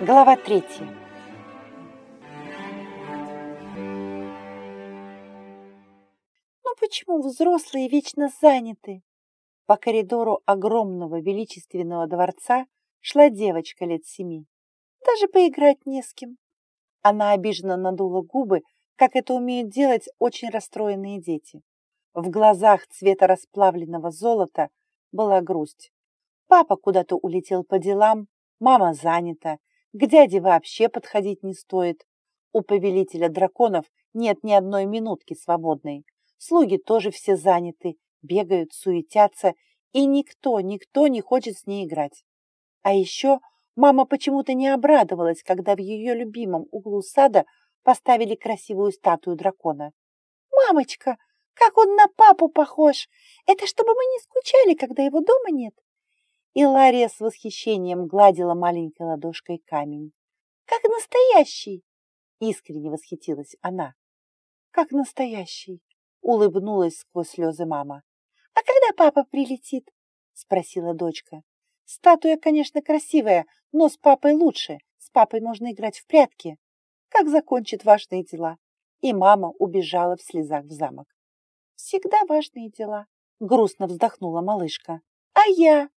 Глава третья. Ну почему взрослые вечно заняты? По коридору огромного величественного дворца шла девочка лет семи. Даже поиграть не с кем. Она обиженно надула губы, как это умеют делать очень расстроенные дети. В глазах цвета расплавленного золота была грусть. Папа куда-то улетел по делам, мама занята, к дяде вообще подходить не стоит. У повелителя драконов нет ни одной минутки свободной. Слуги тоже все заняты, бегают, суетятся, и никто, никто не хочет с ней играть. А еще мама почему-то не обрадовалась, когда в ее любимом углу сада поставили красивую статую дракона. «Мамочка, как он на папу похож! Это чтобы мы не скучали, когда его дома нет!» И Лария с восхищением гладила маленькой ладошкой камень. «Как настоящий!» — искренне восхитилась она. «Как настоящий!» — улыбнулась сквозь слезы мама. «А когда папа прилетит?» — спросила дочка. «Статуя, конечно, красивая, но с папой лучше. С папой можно играть в прятки. Как закончит важные дела?» И мама убежала в слезах в замок. «Всегда важные дела», — грустно вздохнула малышка. «А я?»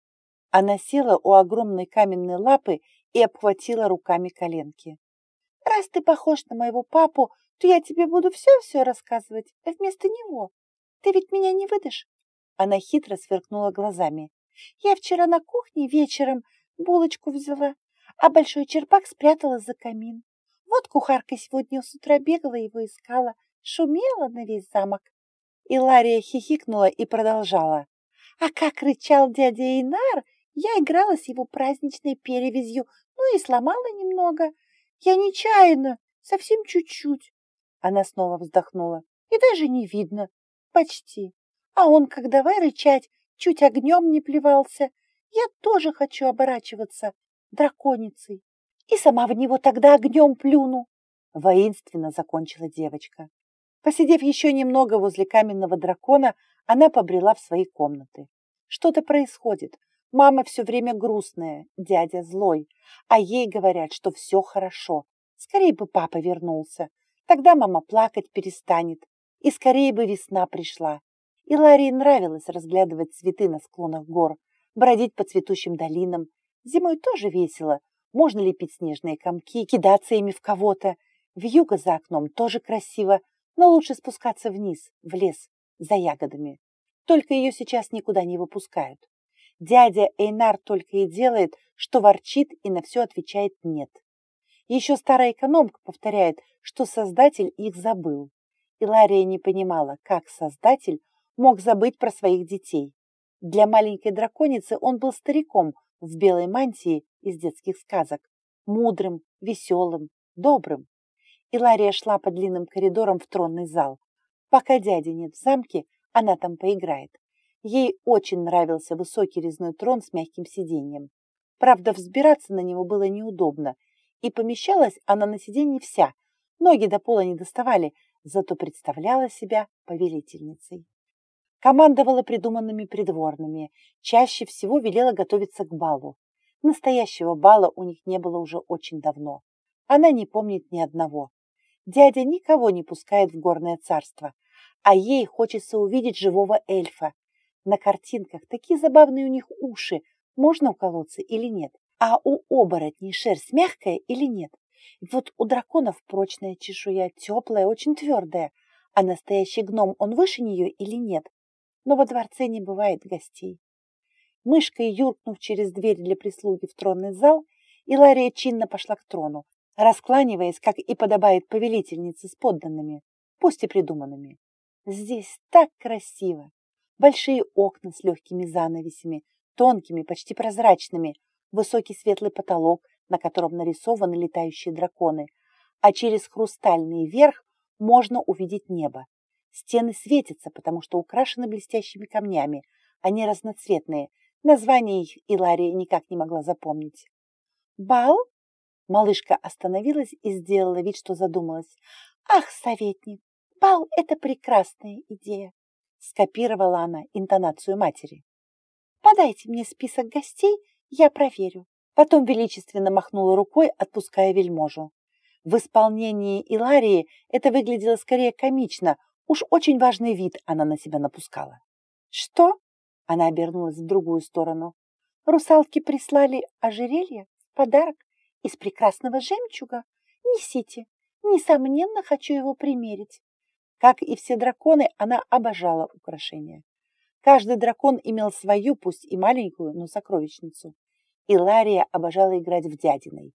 Она села у огромной каменной лапы и обхватила руками коленки. «Раз ты похож на моего папу, то я тебе буду все-все рассказывать вместо него. Ты ведь меня не выдашь?» Она хитро сверкнула глазами. «Я вчера на кухне вечером булочку взяла, а большой черпак спрятала за камин. Вот кухарка сегодня с утра бегала его искала, шумела на весь замок». И Лария хихикнула и продолжала. «А как рычал дядя Инар, я играла с его праздничной перевязью, ну и сломала немного. Я нечаянно, совсем чуть-чуть. Она снова вздохнула. И даже не видно. Почти. А он, как давай рычать, чуть огнем не плевался. Я тоже хочу оборачиваться драконицей. И сама в него тогда огнем плюну. Воинственно закончила девочка. Посидев еще немного возле каменного дракона, она побрела в свои комнаты. Что-то происходит. Мама все время грустная, дядя злой, а ей говорят, что все хорошо. Скорее бы папа вернулся. Тогда мама плакать перестанет. И скорее бы весна пришла. И Ларии нравилось разглядывать цветы на склонах гор, бродить по цветущим долинам. Зимой тоже весело. Можно лепить снежные комки, кидаться ими в кого-то. Вьюга за окном тоже красиво, но лучше спускаться вниз, в лес, за ягодами. Только ее сейчас никуда не выпускают. Дядя Эйнар только и делает, что ворчит и на все отвечает «нет». Еще старая экономка повторяет, что создатель их забыл. И Лария не понимала, как создатель мог забыть про своих детей. Для маленькой драконицы он был стариком в белой мантии из детских сказок, мудрым, веселым, добрым. И Лария шла по длинным коридорам в тронный зал. Пока дяди нет в замке, она там поиграет. Ей очень нравился высокий резной трон с мягким сиденьем. Правда, взбираться на него было неудобно, и помещалась она на сиденье вся, ноги до пола не доставали, зато представляла себя повелительницей. Командовала придуманными придворными, чаще всего велела готовиться к балу. Настоящего бала у них не было уже очень давно. Она не помнит ни одного. Дядя никого не пускает в горное царство, а ей хочется увидеть живого эльфа, на картинках такие забавные у них уши. Можно уколоться или нет? А у оборотней шерсть мягкая или нет? Вот у драконов прочная чешуя, теплая, очень твердая. А настоящий гном, он выше нее или нет? Но во дворце не бывает гостей. Мышкой юркнув через дверь для прислуги в тронный зал, Илария чинно пошла к трону, раскланиваясь, как и подобает повелительнице с подданными, пусть и придуманными. Здесь так красиво, большие окна с легкими занавесями, тонкими, почти прозрачными, высокий светлый потолок, на котором нарисованы летающие драконы, а через хрустальный верх можно увидеть небо. Стены светятся, потому что украшены блестящими камнями, они разноцветные. Название их Илария никак не могла запомнить. «Бал?» Малышка остановилась и сделала вид, что задумалась. «Ах, советник, бал — это прекрасная идея скопировала она интонацию матери. «Подайте мне список гостей, я проверю. Потом величественно махнула рукой, отпуская вельможу. В исполнении Иларии это выглядело скорее комично, уж очень важный вид она на себя напускала. «Что?» — она обернулась в другую сторону. «Русалки прислали ожерелье в подарок из прекрасного жемчуга. Несите, несомненно, хочу его примерить». Как и все драконы, она обожала украшения. Каждый дракон имел свою, пусть и маленькую, но сокровищницу. И Лария обожала играть в дядиной.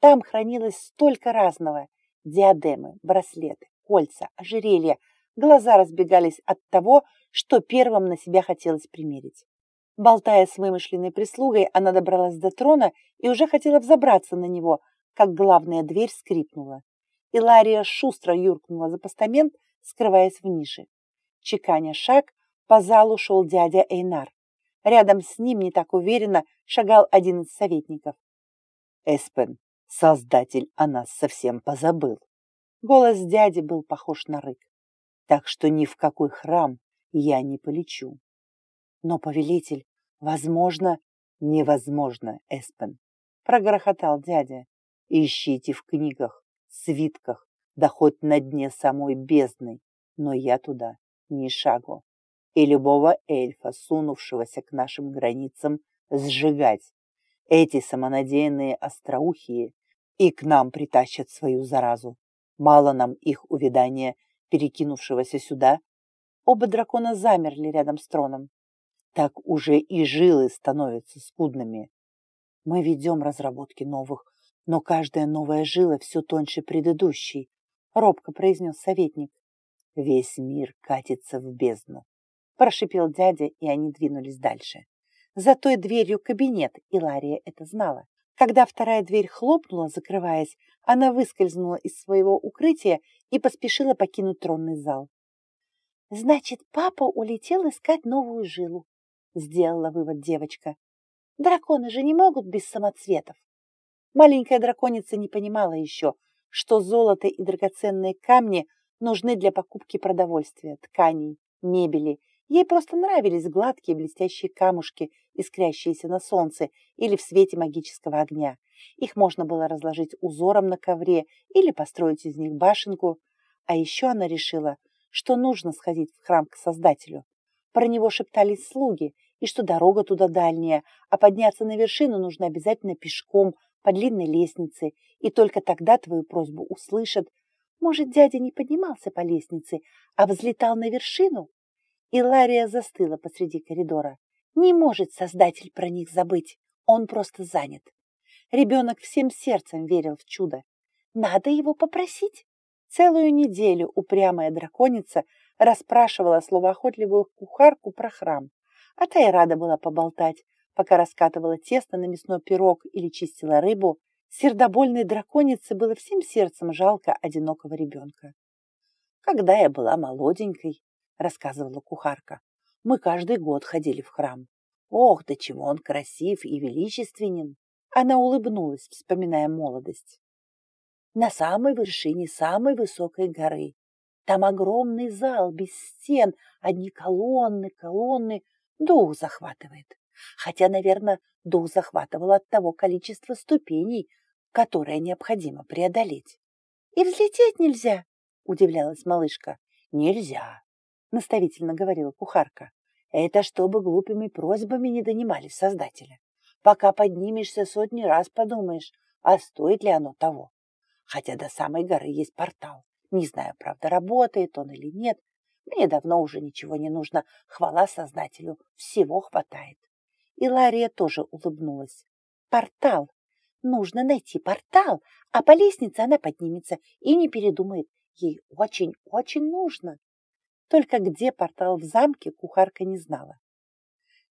Там хранилось столько разного. Диадемы, браслеты, кольца, ожерелья. Глаза разбегались от того, что первым на себя хотелось примерить. Болтая с вымышленной прислугой, она добралась до трона и уже хотела взобраться на него, как главная дверь скрипнула. И Лария шустро юркнула за постамент, скрываясь в нише. Чеканя шаг, по залу шел дядя Эйнар. Рядом с ним не так уверенно шагал один из советников. «Эспен, создатель о нас совсем позабыл». Голос дяди был похож на рык. «Так что ни в какой храм я не полечу». «Но, повелитель, возможно...» «Невозможно, Эспен», — прогрохотал дядя. «Ищите в книгах, свитках, да хоть на дне самой бездны, но я туда ни шагу и любого эльфа, сунувшегося к нашим границам, сжигать. Эти самонадеянные остроухие и к нам притащат свою заразу. Мало нам их увядания, перекинувшегося сюда. Оба дракона замерли рядом с троном. Так уже и жилы становятся скудными. Мы ведем разработки новых, но каждая новая жила все тоньше предыдущей, робко произнес советник. Весь мир катится в бездну прошипел дядя, и они двинулись дальше. За той дверью кабинет, и Лария это знала. Когда вторая дверь хлопнула, закрываясь, она выскользнула из своего укрытия и поспешила покинуть тронный зал. «Значит, папа улетел искать новую жилу», — сделала вывод девочка. «Драконы же не могут без самоцветов». Маленькая драконица не понимала еще, что золото и драгоценные камни нужны для покупки продовольствия, тканей, мебели Ей просто нравились гладкие блестящие камушки, искрящиеся на солнце или в свете магического огня. Их можно было разложить узором на ковре или построить из них башенку. А еще она решила, что нужно сходить в храм к Создателю. Про него шептались слуги, и что дорога туда дальняя, а подняться на вершину нужно обязательно пешком, по длинной лестнице, и только тогда твою просьбу услышат. Может, дядя не поднимался по лестнице, а взлетал на вершину? И Лария застыла посреди коридора. Не может Создатель про них забыть, он просто занят. Ребенок всем сердцем верил в чудо. Надо его попросить. Целую неделю упрямая драконица расспрашивала словоохотливую кухарку про храм, а та и рада была поболтать, пока раскатывала тесто на мясной пирог или чистила рыбу. Сердобольной драконице было всем сердцем жалко одинокого ребенка. Когда я была молоденькой, рассказывала кухарка. Мы каждый год ходили в храм. Ох, до чего он красив и величественен! Она улыбнулась, вспоминая молодость. На самой вершине самой высокой горы. Там огромный зал, без стен, одни колонны, колонны. Дух захватывает. Хотя, наверное, дух захватывал от того количества ступеней, которое необходимо преодолеть. «И взлететь нельзя?» — удивлялась малышка. «Нельзя наставительно говорила кухарка. Это чтобы глупыми просьбами не донимали Создателя. Пока поднимешься сотни раз подумаешь, а стоит ли оно того. Хотя до самой горы есть портал. Не знаю, правда, работает он или нет. Мне давно уже ничего не нужно. Хвала Создателю, всего хватает. И Лария тоже улыбнулась. Портал. Нужно найти портал, а по лестнице она поднимется и не передумает. Ей очень-очень нужно. Только где портал в замке кухарка не знала.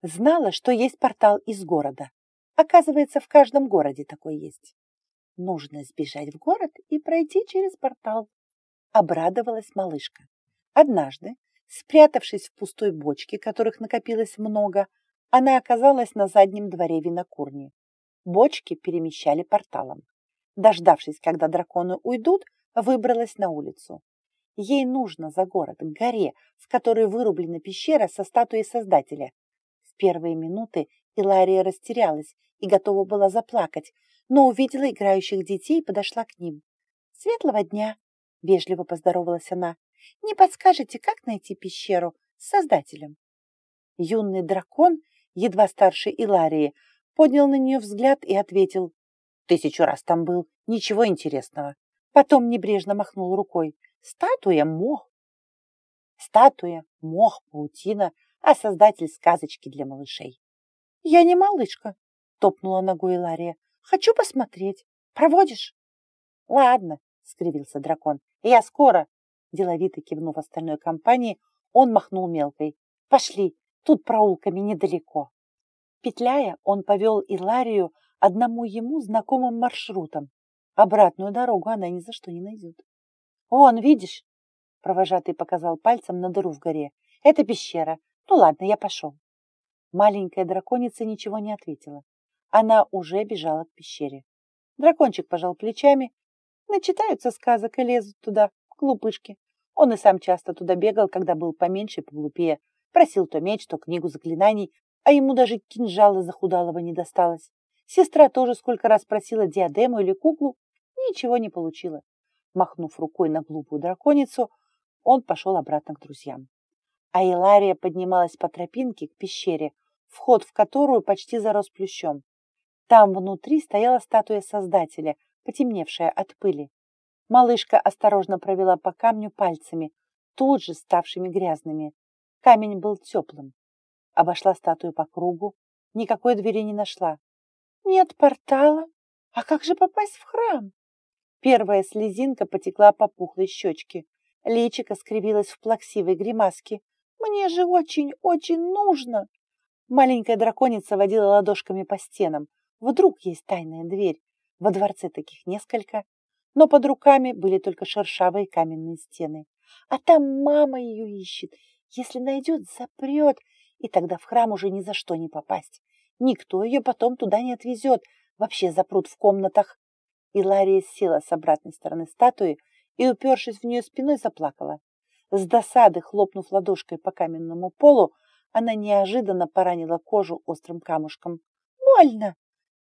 Знала, что есть портал из города. Оказывается, в каждом городе такой есть. Нужно сбежать в город и пройти через портал. Обрадовалась малышка. Однажды, спрятавшись в пустой бочке, которых накопилось много, она оказалась на заднем дворе винокурни. Бочки перемещали порталом. Дождавшись, когда драконы уйдут, выбралась на улицу. Ей нужно за город, к горе, в которой вырублена пещера со статуей Создателя. В первые минуты Илария растерялась и готова была заплакать, но увидела играющих детей и подошла к ним. «Светлого дня!» — вежливо поздоровалась она. «Не подскажете, как найти пещеру с Создателем?» Юный дракон, едва старше Иларии, поднял на нее взгляд и ответил. «Тысячу раз там был, ничего интересного». Потом небрежно махнул рукой. «Статуя мох». Статуя, мох, паутина, а создатель сказочки для малышей. «Я не малышка», — топнула ногой Лария. «Хочу посмотреть. Проводишь?» «Ладно», — скривился дракон. «Я скоро». Деловито кивнув остальной компании, он махнул мелкой. «Пошли, тут проулками недалеко». Петляя, он повел Иларию одному ему знакомым маршрутом. Обратную дорогу она ни за что не найдет. «Вон, видишь?» Провожатый показал пальцем на дыру в горе. «Это пещера. Ну ладно, я пошел». Маленькая драконица ничего не ответила. Она уже бежала к пещере. Дракончик пожал плечами. Начитаются сказок и лезут туда, глупышки. Он и сам часто туда бегал, когда был поменьше и поглупее. Просил то меч, то книгу заклинаний, а ему даже кинжала захудалого не досталось. Сестра тоже сколько раз просила диадему или куклу, ничего не получила. Махнув рукой на глупую драконицу, он пошел обратно к друзьям а Илария поднималась по тропинке к пещере, вход в которую почти зарос плющом. Там внутри стояла статуя Создателя, потемневшая от пыли. Малышка осторожно провела по камню пальцами, тут же ставшими грязными. Камень был теплым. Обошла статую по кругу, никакой двери не нашла. Нет портала. А как же попасть в храм? Первая слезинка потекла по пухлой щечке. Личико скривилось в плаксивой гримаске. Мне же очень-очень нужно. Маленькая драконица водила ладошками по стенам. Вдруг есть тайная дверь. Во дворце таких несколько. Но под руками были только шершавые каменные стены. А там мама ее ищет. Если найдет, запрет. И тогда в храм уже ни за что не попасть. Никто ее потом туда не отвезет. Вообще запрут в комнатах. И Лария села с обратной стороны статуи и, упершись в нее спиной, заплакала. С досады, хлопнув ладошкой по каменному полу, она неожиданно поранила кожу острым камушком. «Больно!»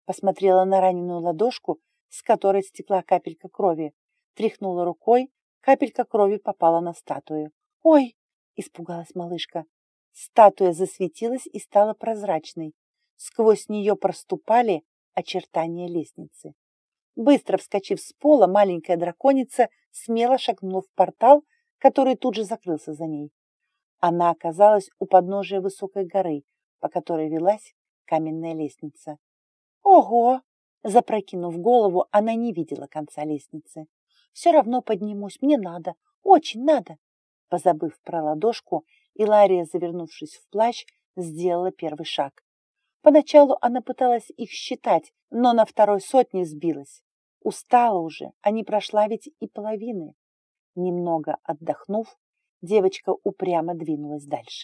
Посмотрела на раненую ладошку, с которой стекла капелька крови. Тряхнула рукой, капелька крови попала на статую. «Ой!» – испугалась малышка. Статуя засветилась и стала прозрачной. Сквозь нее проступали очертания лестницы. Быстро вскочив с пола, маленькая драконица смело шагнула в портал, который тут же закрылся за ней. Она оказалась у подножия высокой горы, по которой велась каменная лестница. «Ого!» Запрокинув голову, она не видела конца лестницы. «Все равно поднимусь, мне надо, очень надо!» Позабыв про ладошку, Илария, завернувшись в плащ, сделала первый шаг. Поначалу она пыталась их считать, но на второй сотне сбилась. Устала уже, а не прошла ведь и половины. Немного отдохнув, девочка упрямо двинулась дальше.